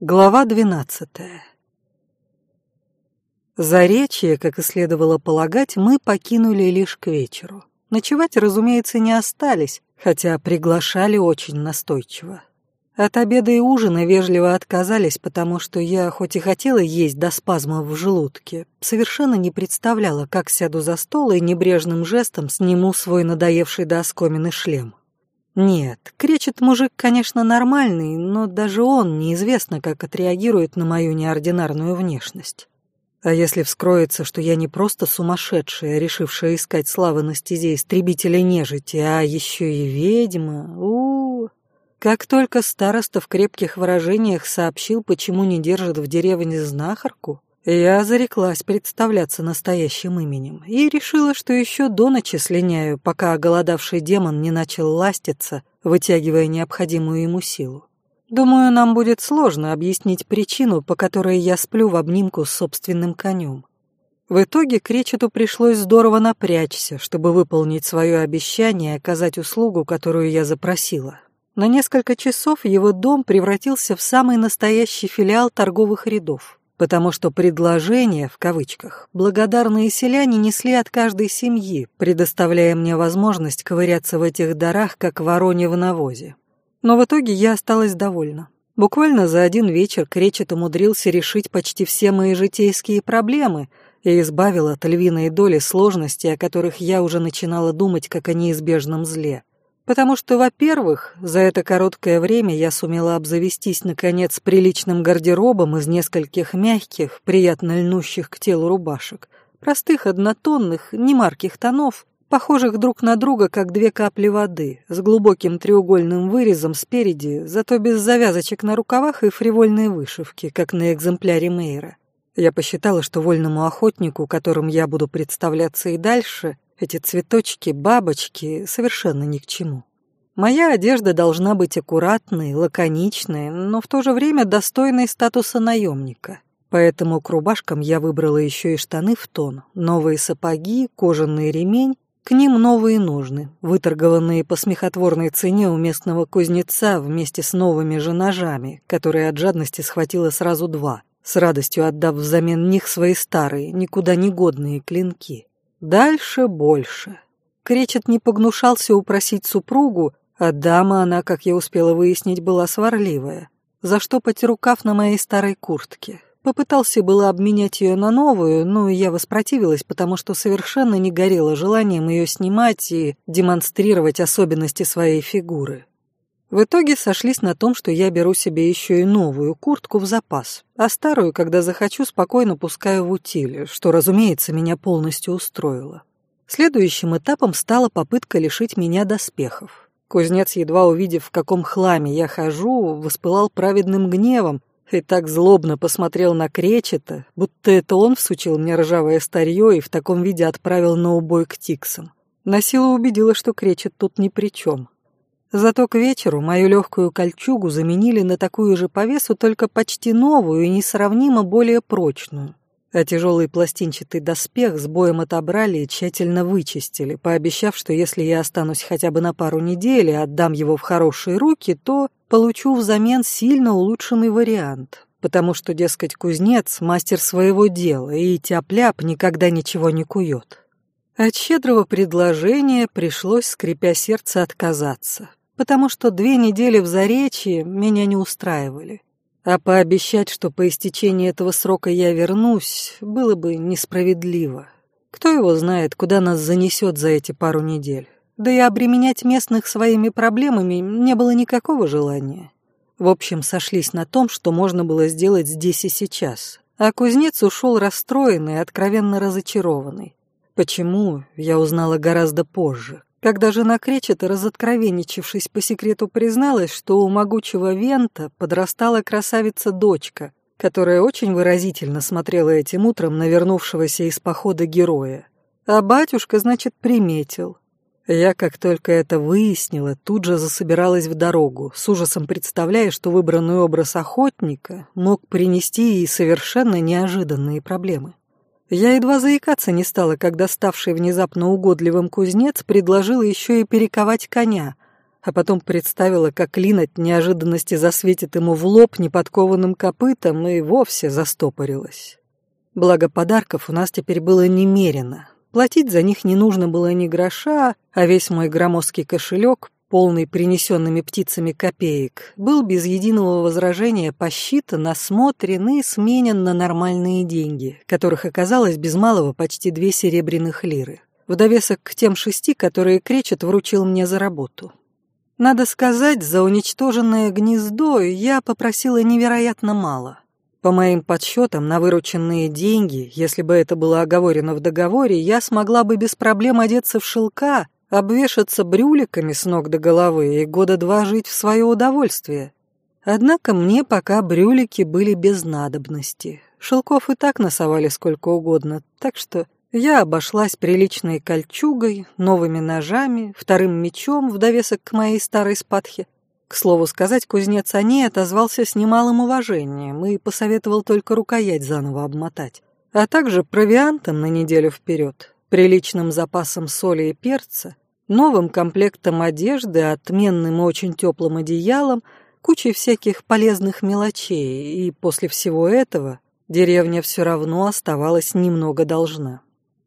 Глава двенадцатая. Заречье, как и следовало полагать, мы покинули лишь к вечеру. Ночевать, разумеется, не остались, хотя приглашали очень настойчиво. От обеда и ужина вежливо отказались, потому что я, хоть и хотела есть до спазмов в желудке, совершенно не представляла, как сяду за стол и небрежным жестом сниму свой надоевший до оскомины шлем. Нет, кречет мужик, конечно, нормальный, но даже он неизвестно, как отреагирует на мою неординарную внешность. А если вскроется, что я не просто сумасшедшая, решившая искать славы на стезе истребителя нежити, а еще и ведьма, у, -у, -у. Как только староста в крепких выражениях сообщил, почему не держит в деревне знахарку, я зареклась представляться настоящим именем и решила, что еще до ночи слиняю, пока оголодавший демон не начал ластиться, вытягивая необходимую ему силу. Думаю, нам будет сложно объяснить причину, по которой я сплю в обнимку с собственным конем. В итоге Кречету пришлось здорово напрячься, чтобы выполнить свое обещание и оказать услугу, которую я запросила. На несколько часов его дом превратился в самый настоящий филиал торговых рядов потому что предложения, в кавычках, благодарные селяне несли от каждой семьи, предоставляя мне возможность ковыряться в этих дарах, как вороне в навозе. Но в итоге я осталась довольна. Буквально за один вечер Кречет умудрился решить почти все мои житейские проблемы и избавил от львиной доли сложностей, о которых я уже начинала думать как о неизбежном зле. Потому что, во-первых, за это короткое время я сумела обзавестись, наконец, приличным гардеробом из нескольких мягких, приятно льнущих к телу рубашек, простых однотонных, немарких тонов, похожих друг на друга, как две капли воды, с глубоким треугольным вырезом спереди, зато без завязочек на рукавах и фривольной вышивки, как на экземпляре Мейера. Я посчитала, что вольному охотнику, которым я буду представляться и дальше, эти цветочки, бабочки совершенно ни к чему. Моя одежда должна быть аккуратной, лаконичной, но в то же время достойной статуса наемника. Поэтому к рубашкам я выбрала еще и штаны в тон, новые сапоги, кожаный ремень, к ним новые ножны, выторгованные по смехотворной цене у местного кузнеца вместе с новыми же ножами, которые от жадности схватила сразу два, с радостью отдав взамен них свои старые, никуда не годные клинки. Дальше больше. Кречет не погнушался упросить супругу, а дама она, как я успела выяснить, была сварливая. Заштопать рукав на моей старой куртке. Попытался было обменять ее на новую, но я воспротивилась, потому что совершенно не горела желанием ее снимать и демонстрировать особенности своей фигуры. В итоге сошлись на том, что я беру себе еще и новую куртку в запас, а старую, когда захочу, спокойно пускаю в утиле, что, разумеется, меня полностью устроило. Следующим этапом стала попытка лишить меня доспехов. Кузнец, едва увидев, в каком хламе я хожу, воспылал праведным гневом и так злобно посмотрел на Кречета, будто это он всучил мне ржавое старье и в таком виде отправил на убой к Тиксам. На силу убедила, что Кречет тут ни при чем. Зато к вечеру мою легкую кольчугу заменили на такую же по весу, только почти новую и несравнимо более прочную. А тяжелый пластинчатый доспех с боем отобрали и тщательно вычистили, пообещав, что если я останусь хотя бы на пару недель и отдам его в хорошие руки, то получу взамен сильно улучшенный вариант, потому что, дескать, кузнец — мастер своего дела, и тяп-ляп никогда ничего не кует. От щедрого предложения пришлось, скрипя сердце, отказаться потому что две недели в Заречье меня не устраивали. А пообещать, что по истечении этого срока я вернусь, было бы несправедливо. Кто его знает, куда нас занесет за эти пару недель. Да и обременять местных своими проблемами не было никакого желания. В общем, сошлись на том, что можно было сделать здесь и сейчас. А кузнец ушел расстроенный и откровенно разочарованный. Почему, я узнала гораздо позже, когда жена Кречета, разоткровенничавшись по секрету, призналась, что у могучего Вента подрастала красавица-дочка, которая очень выразительно смотрела этим утром на вернувшегося из похода героя. А батюшка, значит, приметил. Я, как только это выяснила, тут же засобиралась в дорогу, с ужасом представляя, что выбранный образ охотника мог принести ей совершенно неожиданные проблемы. Я едва заикаться не стала, когда ставший внезапно угодливым кузнец предложил еще и перековать коня, а потом представила, как Лин от неожиданности засветит ему в лоб неподкованным копытом и вовсе застопорилась. Благо подарков у нас теперь было немерено. Платить за них не нужно было ни гроша, а весь мой громоздкий кошелек, полный принесенными птицами копеек, был без единого возражения посчитан, осмотрен и сменен на нормальные деньги, которых оказалось без малого почти две серебряных лиры, в довесок к тем шести, которые Кречет вручил мне за работу. Надо сказать, за уничтоженное гнездо я попросила невероятно мало. По моим подсчетам, на вырученные деньги, если бы это было оговорено в договоре, я смогла бы без проблем одеться в шелка, обвешаться брюликами с ног до головы и года два жить в свое удовольствие. Однако мне пока брюлики были без надобности. Шелков и так носовали сколько угодно, так что я обошлась приличной кольчугой, новыми ножами, вторым мечом в довесок к моей старой спадхе. К слову сказать, кузнец Ани отозвался с немалым уважением и посоветовал только рукоять заново обмотать, а также провиантом на неделю вперед, приличным запасом соли и перца, новым комплектом одежды, отменным и очень теплым одеялом, кучей всяких полезных мелочей, и после всего этого деревня все равно оставалась немного должна.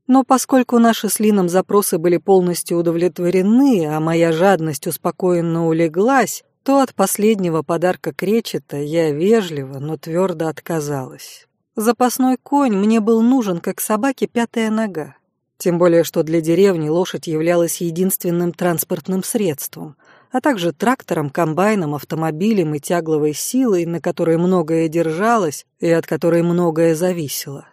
Но поскольку наши с Лином запросы были полностью удовлетворены, а моя жадность успокоенно улеглась, то от последнего подарка Кречета я вежливо, но твердо отказалась. Запасной конь мне был нужен, как собаке пятая нога. Тем более, что для деревни лошадь являлась единственным транспортным средством, а также трактором, комбайном, автомобилем и тягловой силой, на которой многое держалось и от которой многое зависело.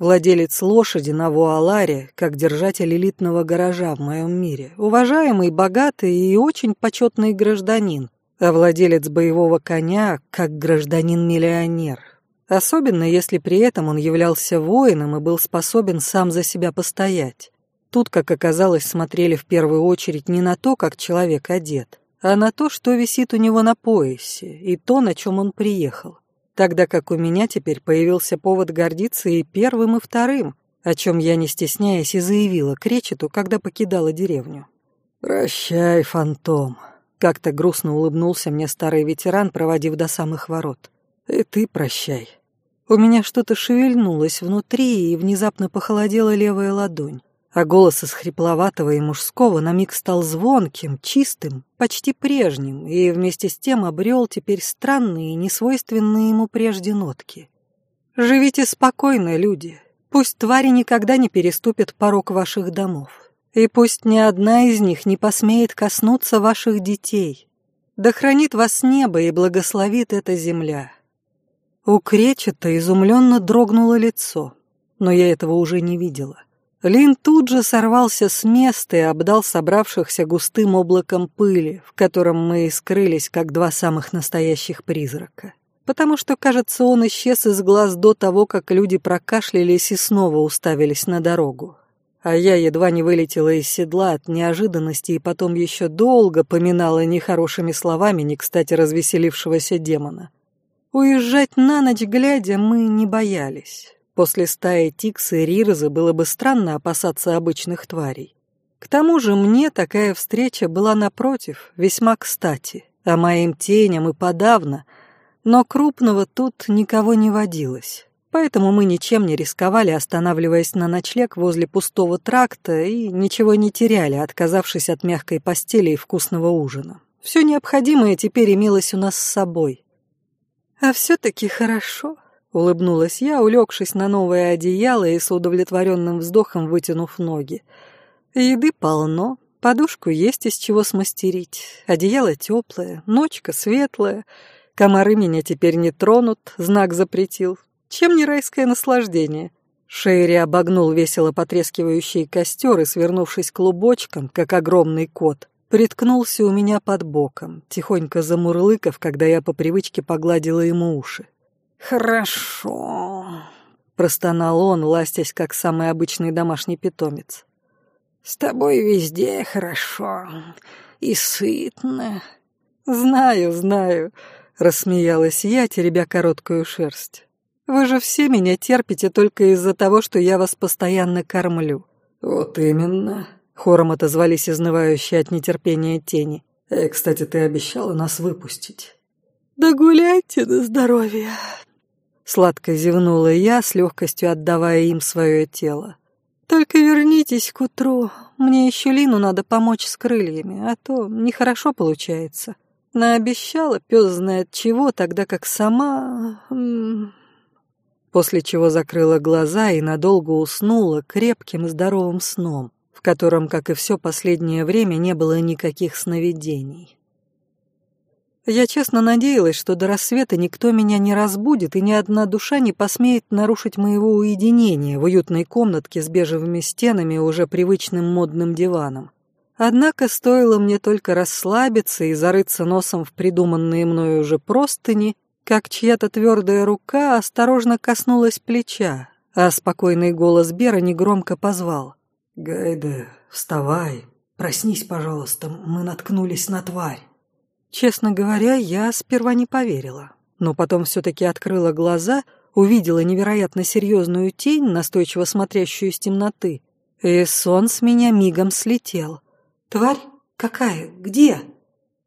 Владелец лошади на Вуаларе, как держатель элитного гаража в моем мире. Уважаемый, богатый и очень почетный гражданин. А владелец боевого коня, как гражданин-миллионер. Особенно, если при этом он являлся воином и был способен сам за себя постоять. Тут, как оказалось, смотрели в первую очередь не на то, как человек одет, а на то, что висит у него на поясе, и то, на чем он приехал тогда как у меня теперь появился повод гордиться и первым, и вторым, о чем я, не стесняясь, и заявила Кречету, когда покидала деревню. «Прощай, фантом», — как-то грустно улыбнулся мне старый ветеран, проводив до самых ворот. «И ты прощай». У меня что-то шевельнулось внутри, и внезапно похолодела левая ладонь а голос из хрипловатого и мужского на миг стал звонким, чистым, почти прежним, и вместе с тем обрел теперь странные, несвойственные ему прежде нотки. «Живите спокойно, люди. Пусть твари никогда не переступят порог ваших домов. И пусть ни одна из них не посмеет коснуться ваших детей. Да хранит вас небо и благословит эта земля». У Кречета изумленно дрогнуло лицо, но я этого уже не видела. Лин тут же сорвался с места и обдал собравшихся густым облаком пыли, в котором мы и скрылись, как два самых настоящих призрака. Потому что, кажется, он исчез из глаз до того, как люди прокашлялись и снова уставились на дорогу. А я едва не вылетела из седла от неожиданности и потом еще долго поминала нехорошими словами не кстати развеселившегося демона. Уезжать на ночь глядя мы не боялись. После стаи Тикса и Рирза было бы странно опасаться обычных тварей. К тому же мне такая встреча была напротив, весьма кстати, а моим теням и подавно, но крупного тут никого не водилось. Поэтому мы ничем не рисковали, останавливаясь на ночлег возле пустого тракта и ничего не теряли, отказавшись от мягкой постели и вкусного ужина. Все необходимое теперь имелось у нас с собой. А все-таки хорошо, Улыбнулась я, улегшись на новое одеяло и с удовлетворенным вздохом вытянув ноги. Еды полно, подушку есть из чего смастерить, одеяло теплое, ночка светлая, комары меня теперь не тронут, знак запретил. Чем не райское наслаждение? Шейри обогнул весело потрескивающий костер и, свернувшись клубочком, как огромный кот, приткнулся у меня под боком, тихонько замурлыков, когда я по привычке погладила ему уши. «Хорошо», — простонал он, ластясь, как самый обычный домашний питомец. «С тобой везде хорошо и сытно». «Знаю, знаю», — рассмеялась я, теребя короткую шерсть. «Вы же все меня терпите только из-за того, что я вас постоянно кормлю». «Вот именно», — хором отозвались изнывающие от нетерпения тени. Э, кстати, ты обещала нас выпустить. Да гуляйте на здоровье. Сладко зевнула я, с легкостью отдавая им свое тело. Только вернитесь к утру. Мне еще Лину надо помочь с крыльями, а то нехорошо получается. Наобещала, пес знает чего, тогда как сама... После чего закрыла глаза и надолго уснула крепким и здоровым сном, в котором, как и все последнее время, не было никаких сновидений. Я честно надеялась, что до рассвета никто меня не разбудит, и ни одна душа не посмеет нарушить моего уединения в уютной комнатке с бежевыми стенами и уже привычным модным диваном. Однако стоило мне только расслабиться и зарыться носом в придуманные мною уже простыни, как чья-то твердая рука осторожно коснулась плеча, а спокойный голос Бера негромко позвал. «Гайда, вставай, проснись, пожалуйста, мы наткнулись на тварь». Честно говоря, я сперва не поверила, но потом все-таки открыла глаза, увидела невероятно серьезную тень, настойчиво смотрящую из темноты, и сон с меня мигом слетел. «Тварь? Какая? Где?»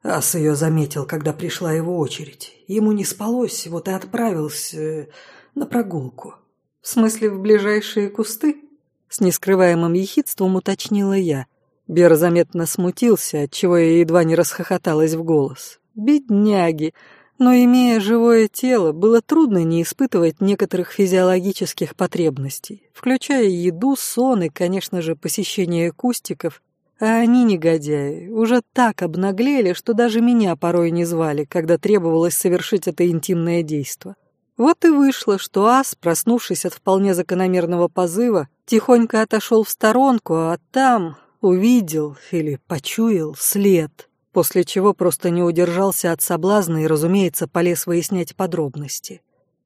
Ас ее заметил, когда пришла его очередь. Ему не спалось, вот и отправился на прогулку. «В смысле, в ближайшие кусты?» С нескрываемым ехидством уточнила я. Бер заметно смутился, отчего я едва не расхохоталась в голос. «Бедняги!» Но, имея живое тело, было трудно не испытывать некоторых физиологических потребностей, включая еду, сон и, конечно же, посещение кустиков. А они, негодяи, уже так обнаглели, что даже меня порой не звали, когда требовалось совершить это интимное действо. Вот и вышло, что ас, проснувшись от вполне закономерного позыва, тихонько отошел в сторонку, а там, увидел или почуял след, после чего просто не удержался от соблазна и, разумеется, полез выяснять подробности.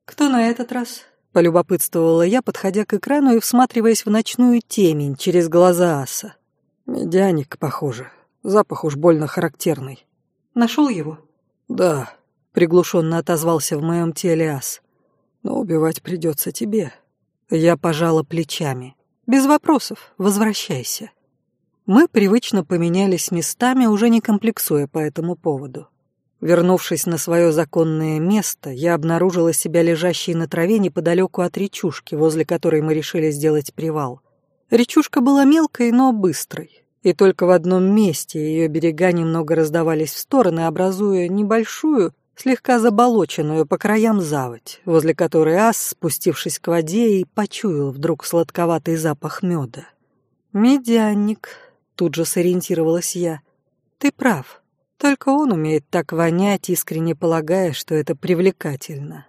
«Кто на этот раз?» — полюбопытствовала я, подходя к экрану и всматриваясь в ночную темень через глаза аса. «Медяник, похоже. Запах уж больно характерный». «Нашел его?» «Да», — приглушенно отозвался в моем теле ас. «Но убивать придется тебе». Я пожала плечами. «Без вопросов. Возвращайся». Мы привычно поменялись местами, уже не комплексуя по этому поводу. Вернувшись на свое законное место, я обнаружила себя лежащей на траве неподалеку от речушки, возле которой мы решили сделать привал. Речушка была мелкой, но быстрой, и только в одном месте ее берега немного раздавались в стороны, образуя небольшую, слегка заболоченную по краям заводь, возле которой ас, спустившись к воде, и почуял вдруг сладковатый запах меда. «Медянник», Тут же сориентировалась я. Ты прав. Только он умеет так вонять, искренне полагая, что это привлекательно.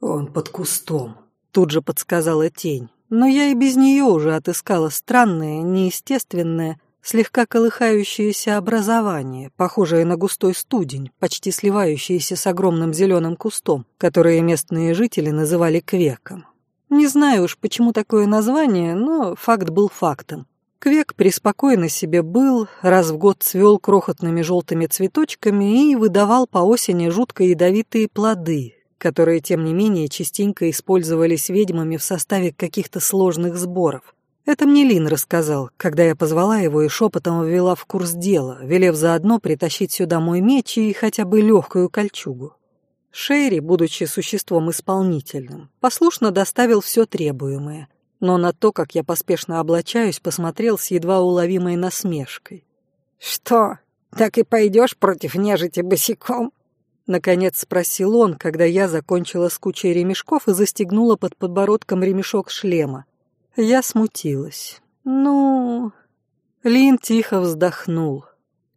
Он под кустом. Тут же подсказала тень. Но я и без нее уже отыскала странное, неестественное, слегка колыхающееся образование, похожее на густой студень, почти сливающееся с огромным зеленым кустом, который местные жители называли квеком. Не знаю уж, почему такое название, но факт был фактом. Квек преспокойно себе был, раз в год цвел крохотными желтыми цветочками и выдавал по осени жутко ядовитые плоды, которые, тем не менее, частенько использовались ведьмами в составе каких-то сложных сборов. Это мне Лин рассказал, когда я позвала его и шепотом ввела в курс дела, велев заодно притащить сюда мой меч и хотя бы легкую кольчугу. Шерри, будучи существом исполнительным, послушно доставил все требуемое, но на то, как я поспешно облачаюсь, посмотрел с едва уловимой насмешкой. «Что, так и пойдешь против нежити босиком?» Наконец спросил он, когда я закончила с кучей ремешков и застегнула под подбородком ремешок шлема. Я смутилась. «Ну...» Лин тихо вздохнул.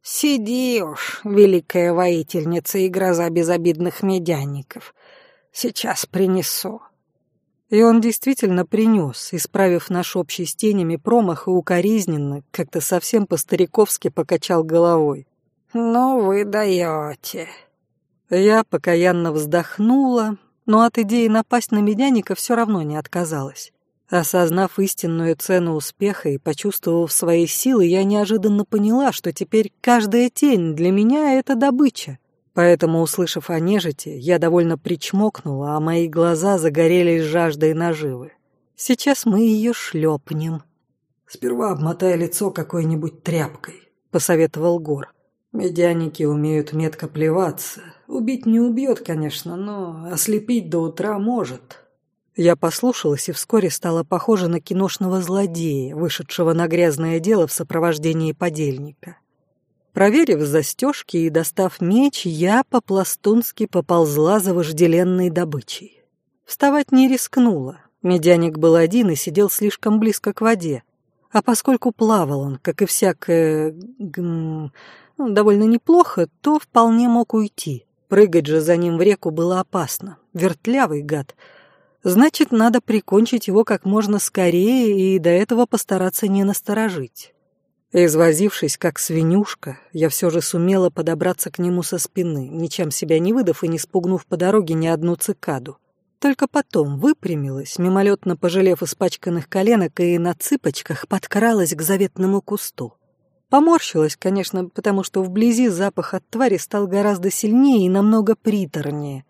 «Сиди уж, великая воительница и гроза безобидных медяников. Сейчас принесу». И он действительно принес, исправив наш общий с тенями промах и укоризненно, как-то совсем по-стариковски покачал головой. «Ну вы даете». Я покаянно вздохнула, но от идеи напасть на медяника все равно не отказалась. Осознав истинную цену успеха и почувствовав свои силы, я неожиданно поняла, что теперь каждая тень для меня — это добыча. Поэтому, услышав о нежити, я довольно причмокнула, а мои глаза загорелись жаждой наживы. Сейчас мы ее шлепнем. «Сперва обмотай лицо какой-нибудь тряпкой», — посоветовал Гор. Медяники умеют метко плеваться. Убить не убьет, конечно, но ослепить до утра может. Я послушалась и вскоре стала похожа на киношного злодея, вышедшего на грязное дело в сопровождении подельника. Проверив застежки и достав меч, я по-пластунски поползла за вожделенной добычей. Вставать не рискнула. Медяник был один и сидел слишком близко к воде. А поскольку плавал он, как и всякое... Гм, ну, довольно неплохо, то вполне мог уйти. Прыгать же за ним в реку было опасно. Вертлявый гад. Значит, надо прикончить его как можно скорее и до этого постараться не насторожить. Извозившись, как свинюшка, я все же сумела подобраться к нему со спины, ничем себя не выдав и не спугнув по дороге ни одну цикаду. Только потом выпрямилась, мимолетно пожалев испачканных коленок и на цыпочках подкралась к заветному кусту. Поморщилась, конечно, потому что вблизи запах от твари стал гораздо сильнее и намного приторнее,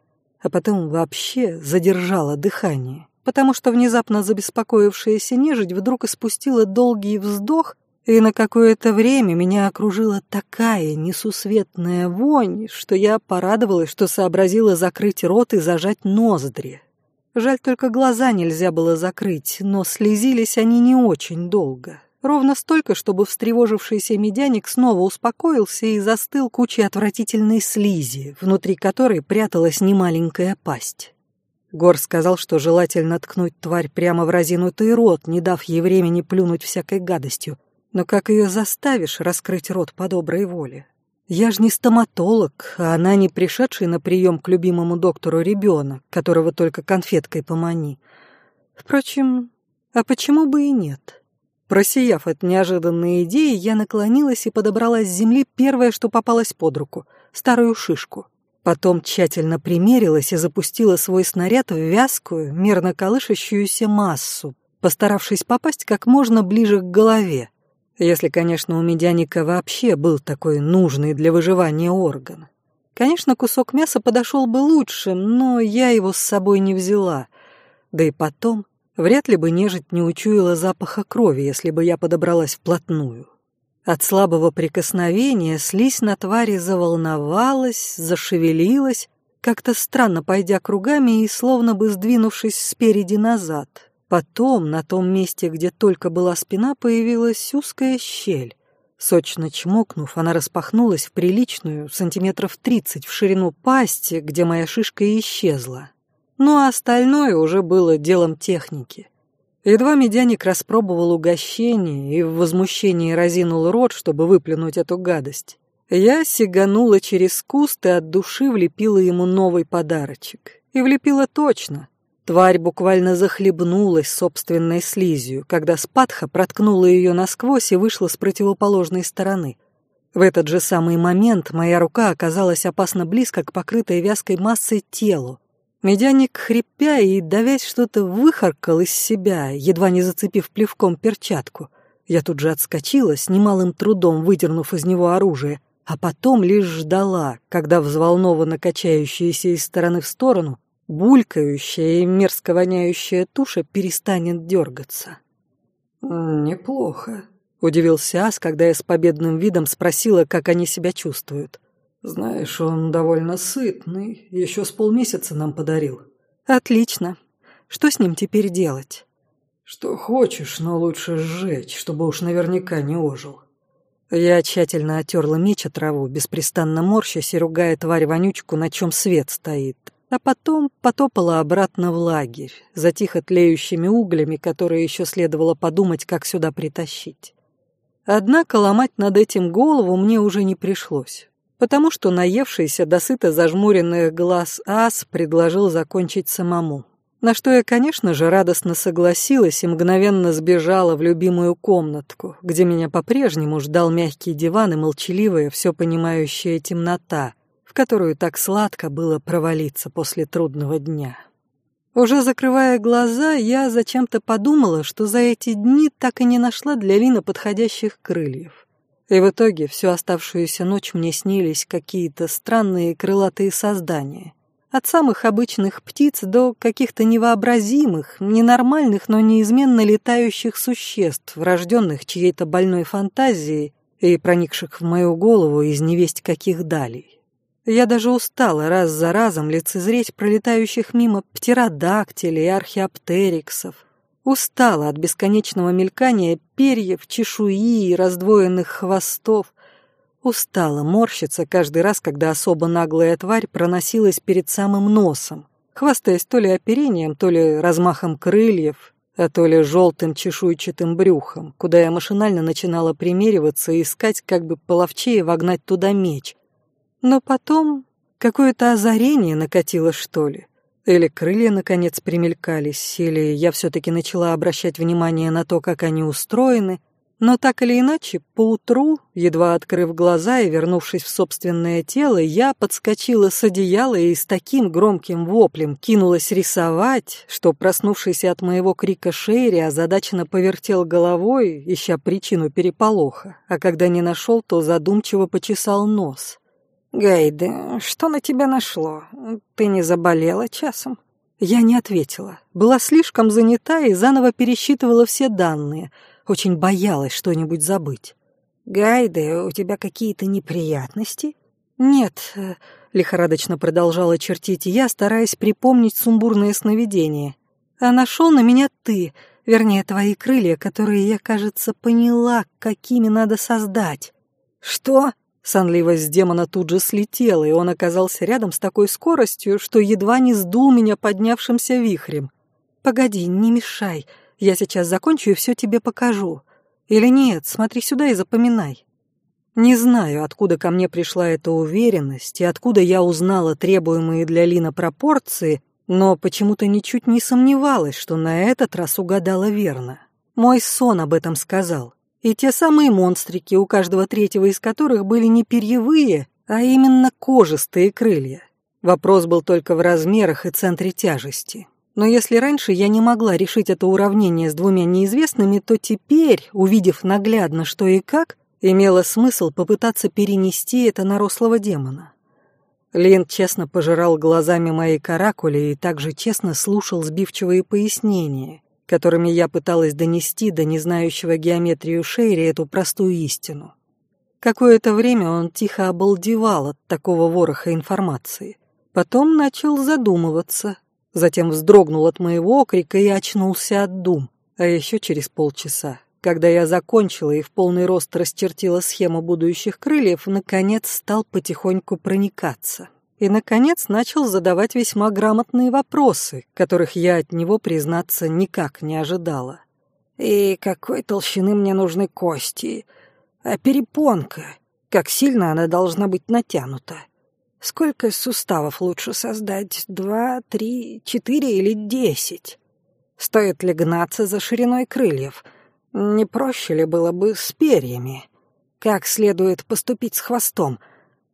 а потом вообще задержала дыхание, потому что внезапно забеспокоившаяся нежить вдруг испустила долгий вздох, и на какое-то время меня окружила такая несусветная вонь, что я порадовалась, что сообразила закрыть рот и зажать ноздри. Жаль, только глаза нельзя было закрыть, но слезились они не очень долго. Ровно столько, чтобы встревожившийся медяник снова успокоился и застыл кучей отвратительной слизи, внутри которой пряталась немаленькая пасть. Гор сказал, что желательно ткнуть тварь прямо в разинутый рот, не дав ей времени плюнуть всякой гадостью. Но как ее заставишь раскрыть рот по доброй воле? Я ж не стоматолог, а она не пришедший на прием к любимому доктору ребенок, которого только конфеткой помани. Впрочем, а почему бы и нет? Просияв от неожиданной идеи, я наклонилась и подобрала с земли первое, что попалось под руку — старую шишку. Потом тщательно примерилась и запустила свой снаряд в вязкую, мерно колышащуюся массу, постаравшись попасть как можно ближе к голове. Если, конечно, у медяника вообще был такой нужный для выживания орган. Конечно, кусок мяса подошел бы лучше, но я его с собой не взяла. Да и потом Вряд ли бы нежить не учуяла запаха крови, если бы я подобралась вплотную. От слабого прикосновения слизь на твари заволновалась, зашевелилась, как-то странно пойдя кругами и словно бы сдвинувшись спереди назад. Потом, на том месте, где только была спина, появилась узкая щель. Сочно чмокнув, она распахнулась в приличную, сантиметров тридцать в ширину пасти, где моя шишка и исчезла. Ну а остальное уже было делом техники. Едва медяник распробовал угощение и в возмущении разинул рот, чтобы выплюнуть эту гадость. Я сиганула через куст и от души влепила ему новый подарочек. И влепила точно. Тварь буквально захлебнулась собственной слизью, когда спадха проткнула ее насквозь и вышла с противоположной стороны. В этот же самый момент моя рука оказалась опасно близко к покрытой вязкой массой телу. Медяник, хрипя и давясь что-то выхаркал из себя, едва не зацепив плевком перчатку. Я тут же отскочила, с немалым трудом выдернув из него оружие, а потом лишь ждала, когда взволнованно качающаяся из стороны в сторону, булькающая и мерзко воняющая туша перестанет дергаться. «Неплохо», — удивился Ас, когда я с победным видом спросила, как они себя чувствуют. «Знаешь, он довольно сытный. Еще с полмесяца нам подарил». «Отлично. Что с ним теперь делать?» «Что хочешь, но лучше сжечь, чтобы уж наверняка не ожил». Я тщательно отерла меч от траву, беспрестанно морщась и ругая тварь-вонючку, на чем свет стоит. А потом потопала обратно в лагерь, за тихо тлеющими углями, которые еще следовало подумать, как сюда притащить. Однако ломать над этим голову мне уже не пришлось потому что наевшийся досыто зажмуренных глаз ас предложил закончить самому. На что я, конечно же, радостно согласилась и мгновенно сбежала в любимую комнатку, где меня по-прежнему ждал мягкий диван и молчаливая, все понимающая темнота, в которую так сладко было провалиться после трудного дня. Уже закрывая глаза, я зачем-то подумала, что за эти дни так и не нашла для Лина подходящих крыльев. И в итоге всю оставшуюся ночь мне снились какие-то странные крылатые создания. От самых обычных птиц до каких-то невообразимых, ненормальных, но неизменно летающих существ, врожденных чьей-то больной фантазией и проникших в мою голову из невесть каких далей. Я даже устала раз за разом лицезреть пролетающих мимо птеродактилей и археоптериксов. Устала от бесконечного мелькания перьев, чешуи и раздвоенных хвостов. Устала морщиться каждый раз, когда особо наглая тварь проносилась перед самым носом, хвастаясь то ли оперением, то ли размахом крыльев, а то ли желтым чешуйчатым брюхом, куда я машинально начинала примериваться и искать, как бы половчее вогнать туда меч. Но потом какое-то озарение накатило, что ли. Или крылья, наконец, примелькались, или я все-таки начала обращать внимание на то, как они устроены — но так или иначе, поутру, едва открыв глаза и вернувшись в собственное тело, я подскочила с одеяла и с таким громким воплем кинулась рисовать, что, проснувшийся от моего крика Шейри, озадаченно повертел головой, ища причину переполоха, а когда не нашел, то задумчиво почесал нос. «Гайде, что на тебя нашло? Ты не заболела часом?» Я не ответила. Была слишком занята и заново пересчитывала все данные — очень боялась что-нибудь забыть. «Гайде, у тебя какие-то неприятности?» «Нет», лихорадочно продолжала чертить я, стараясь припомнить сумбурное сновидение. «А нашел на меня ты, вернее, твои крылья, которые я, кажется, поняла, какими надо создать». «Что?» Сонливость демона тут же слетела, и он оказался рядом с такой скоростью, что едва не сдул меня поднявшимся вихрем. «Погоди, не мешай», я сейчас закончу и все тебе покажу. Или нет, смотри сюда и запоминай. Не знаю, откуда ко мне пришла эта уверенность и откуда я узнала требуемые для Лина пропорции, но почему-то ничуть не сомневалась, что на этот раз угадала верно. Мой сон об этом сказал. И те самые монстрики, у каждого третьего из которых были не перьевые, а именно кожистые крылья. Вопрос был только в размерах и центре тяжести. Но если раньше я не могла решить это уравнение с двумя неизвестными, то теперь, увидев наглядно что и как, имело смысл попытаться перенести это на рослого демона. Лин честно пожирал глазами мои каракули и также честно слушал сбивчивые пояснения, которыми я пыталась донести до незнающего геометрию Шейри эту простую истину. Какое-то время он тихо обалдевал от такого вороха информации. Потом начал задумываться, Затем вздрогнул от моего окрика и очнулся от дум. А еще через полчаса, когда я закончила и в полный рост расчертила схему будущих крыльев, наконец стал потихоньку проникаться. И, наконец, начал задавать весьма грамотные вопросы, которых я от него, признаться, никак не ожидала. «И какой толщины мне нужны кости? А перепонка? Как сильно она должна быть натянута?» Сколько суставов лучше создать? Два, три, четыре или десять? Стоит ли гнаться за шириной крыльев? Не проще ли было бы с перьями? Как следует поступить с хвостом?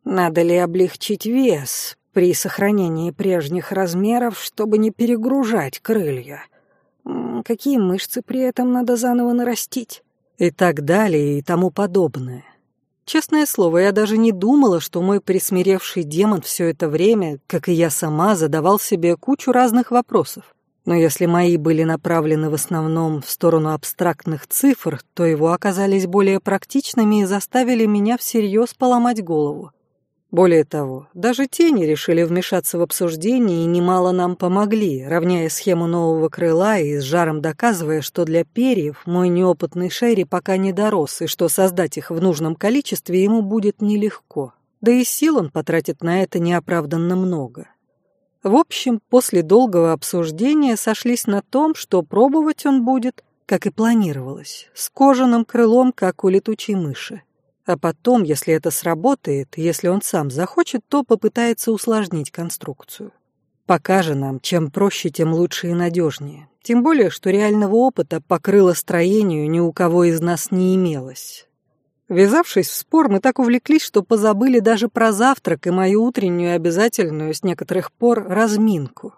Надо ли облегчить вес при сохранении прежних размеров, чтобы не перегружать крылья? Какие мышцы при этом надо заново нарастить? И так далее, и тому подобное. Честное слово, я даже не думала, что мой присмиревший демон все это время, как и я сама, задавал себе кучу разных вопросов. Но если мои были направлены в основном в сторону абстрактных цифр, то его оказались более практичными и заставили меня всерьез поломать голову. Более того, даже тени решили вмешаться в обсуждение и немало нам помогли, равняя схему нового крыла и с жаром доказывая, что для перьев мой неопытный Шерри пока не дорос, и что создать их в нужном количестве ему будет нелегко. Да и сил он потратит на это неоправданно много. В общем, после долгого обсуждения сошлись на том, что пробовать он будет, как и планировалось, с кожаным крылом, как у летучей мыши. А потом, если это сработает, если он сам захочет, то попытается усложнить конструкцию. Пока же нам, чем проще, тем лучше и надежнее. Тем более, что реального опыта по крылостроению ни у кого из нас не имелось. Ввязавшись в спор, мы так увлеклись, что позабыли даже про завтрак и мою утреннюю обязательную с некоторых пор разминку.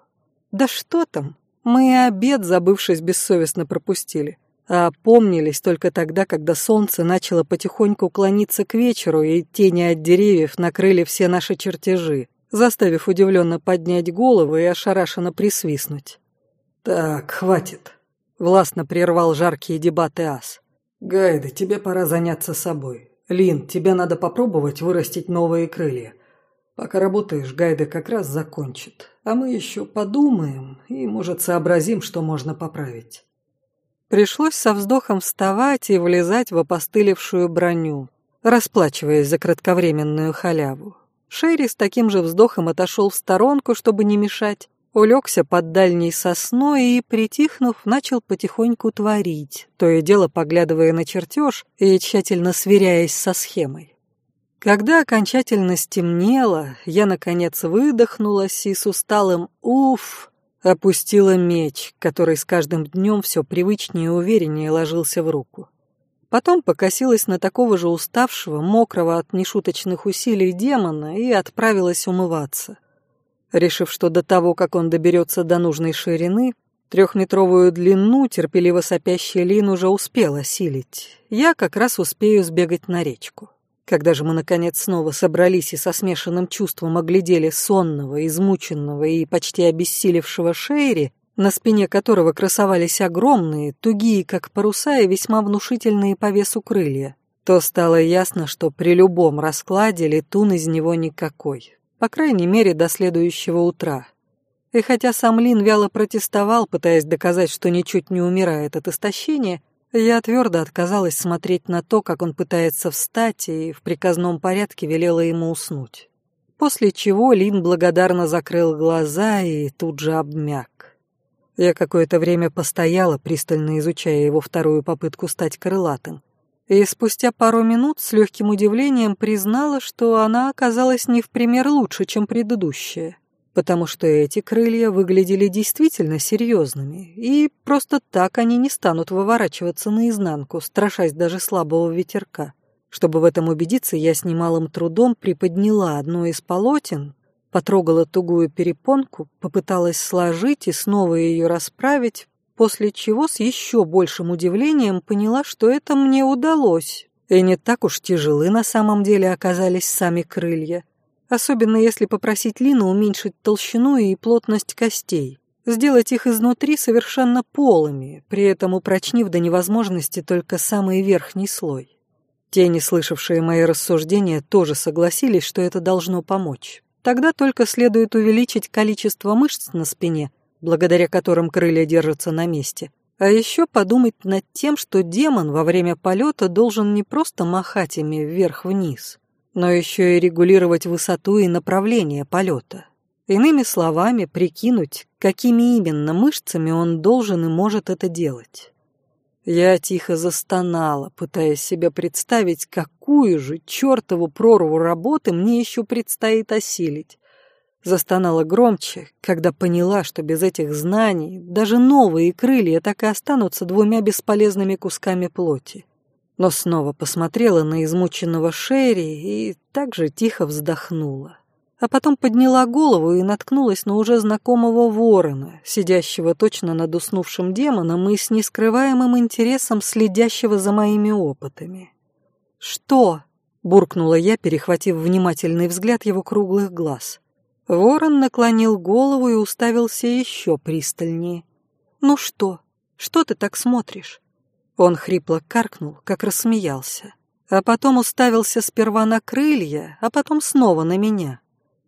Да что там, мы и обед, забывшись, бессовестно пропустили а опомнились только тогда, когда солнце начало потихоньку клониться к вечеру, и тени от деревьев накрыли все наши чертежи, заставив удивленно поднять голову и ошарашенно присвистнуть. «Так, хватит», — властно прервал жаркие дебаты Ас. «Гайда, тебе пора заняться собой. Лин, тебе надо попробовать вырастить новые крылья. Пока работаешь, Гайда как раз закончит. А мы еще подумаем и, может, сообразим, что можно поправить. Пришлось со вздохом вставать и влезать в опостылевшую броню, расплачиваясь за кратковременную халяву. Шерри с таким же вздохом отошел в сторонку, чтобы не мешать, улегся под дальней сосной и, притихнув, начал потихоньку творить, то и дело поглядывая на чертеж и тщательно сверяясь со схемой. Когда окончательно стемнело, я, наконец, выдохнулась и с усталым «уф» опустила меч, который с каждым днем все привычнее и увереннее ложился в руку. Потом покосилась на такого же уставшего, мокрого от нешуточных усилий демона и отправилась умываться решив, что до того, как он доберется до нужной ширины, трехметровую длину терпеливо сопящий Лин уже успел осилить. Я как раз успею сбегать на речку. Когда же мы, наконец, снова собрались и со смешанным чувством оглядели сонного, измученного и почти обессилевшего Шейри, на спине которого красовались огромные, тугие, как паруса, и весьма внушительные по весу крылья, то стало ясно, что при любом раскладе летун из него никакой по крайней мере, до следующего утра. И хотя сам Лин вяло протестовал, пытаясь доказать, что ничуть не умирает от истощения, я твердо отказалась смотреть на то, как он пытается встать, и в приказном порядке велела ему уснуть. После чего Лин благодарно закрыл глаза и тут же обмяк. Я какое-то время постояла, пристально изучая его вторую попытку стать крылатым, и спустя пару минут с легким удивлением признала, что она оказалась не в пример лучше, чем предыдущая, потому что эти крылья выглядели действительно серьезными, и просто так они не станут выворачиваться наизнанку, страшась даже слабого ветерка. Чтобы в этом убедиться, я с немалым трудом приподняла одно из полотен, потрогала тугую перепонку, попыталась сложить и снова ее расправить, после чего с еще большим удивлением поняла, что это мне удалось. И не так уж тяжелы на самом деле оказались сами крылья. Особенно если попросить Лину уменьшить толщину и плотность костей. Сделать их изнутри совершенно полыми, при этом упрочнив до невозможности только самый верхний слой. Те, не слышавшие мои рассуждения, тоже согласились, что это должно помочь. Тогда только следует увеличить количество мышц на спине – благодаря которым крылья держатся на месте, а еще подумать над тем, что демон во время полета должен не просто махать ими вверх-вниз, но еще и регулировать высоту и направление полета. Иными словами, прикинуть, какими именно мышцами он должен и может это делать. Я тихо застонала, пытаясь себе представить, какую же чертову прорву работы мне еще предстоит осилить. Застонала громче, когда поняла, что без этих знаний даже новые крылья так и останутся двумя бесполезными кусками плоти. Но снова посмотрела на измученного Шерри и также тихо вздохнула. А потом подняла голову и наткнулась на уже знакомого ворона, сидящего точно над уснувшим демоном и с нескрываемым интересом следящего за моими опытами. «Что?» — буркнула я, перехватив внимательный взгляд его круглых глаз. Ворон наклонил голову и уставился еще пристальнее. «Ну что? Что ты так смотришь?» Он хрипло каркнул, как рассмеялся. А потом уставился сперва на крылья, а потом снова на меня.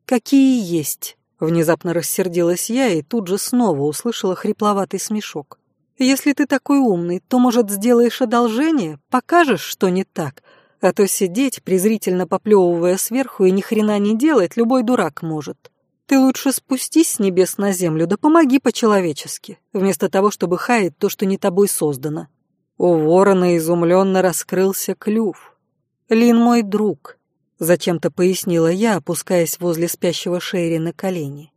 «Какие есть?» Внезапно рассердилась я и тут же снова услышала хрипловатый смешок. «Если ты такой умный, то, может, сделаешь одолжение? Покажешь, что не так? А то сидеть, презрительно поплевывая сверху и ни хрена не делать, любой дурак может. Ты лучше спустись с небес на землю, да помоги по-человечески, вместо того, чтобы хаять то, что не тобой создано. У ворона изумленно раскрылся клюв. Лин мой друг, зачем-то пояснила я, опускаясь возле спящего Шерри на колени.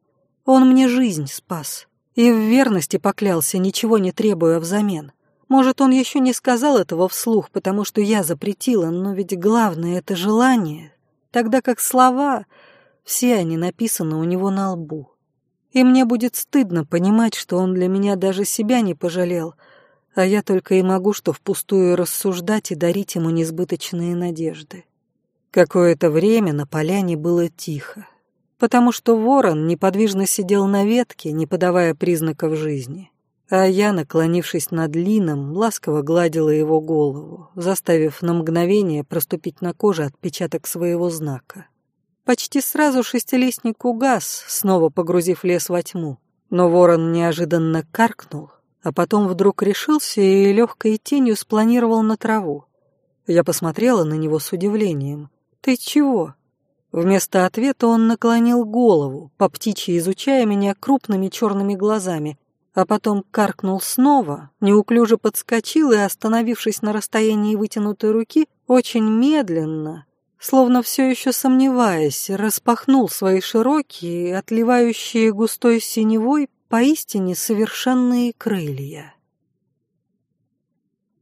Он мне жизнь спас и в верности поклялся, ничего не требуя взамен. Может, он еще не сказал этого вслух, потому что я запретила, но ведь главное — это желание, тогда как слова, все они написаны у него на лбу. И мне будет стыдно понимать, что он для меня даже себя не пожалел, а я только и могу что впустую рассуждать и дарить ему несбыточные надежды. Какое-то время на поляне было тихо, потому что ворон неподвижно сидел на ветке, не подавая признаков жизни. А я, наклонившись над Лином, ласково гладила его голову, заставив на мгновение проступить на коже отпечаток своего знака. Почти сразу шестилистник угас, снова погрузив лес во тьму. Но ворон неожиданно каркнул, а потом вдруг решился и легкой тенью спланировал на траву. Я посмотрела на него с удивлением. «Ты чего?» Вместо ответа он наклонил голову, по птичьи изучая меня крупными черными глазами, а потом каркнул снова, неуклюже подскочил и, остановившись на расстоянии вытянутой руки, очень медленно, словно все еще сомневаясь, распахнул свои широкие, отливающие густой синевой, поистине совершенные крылья.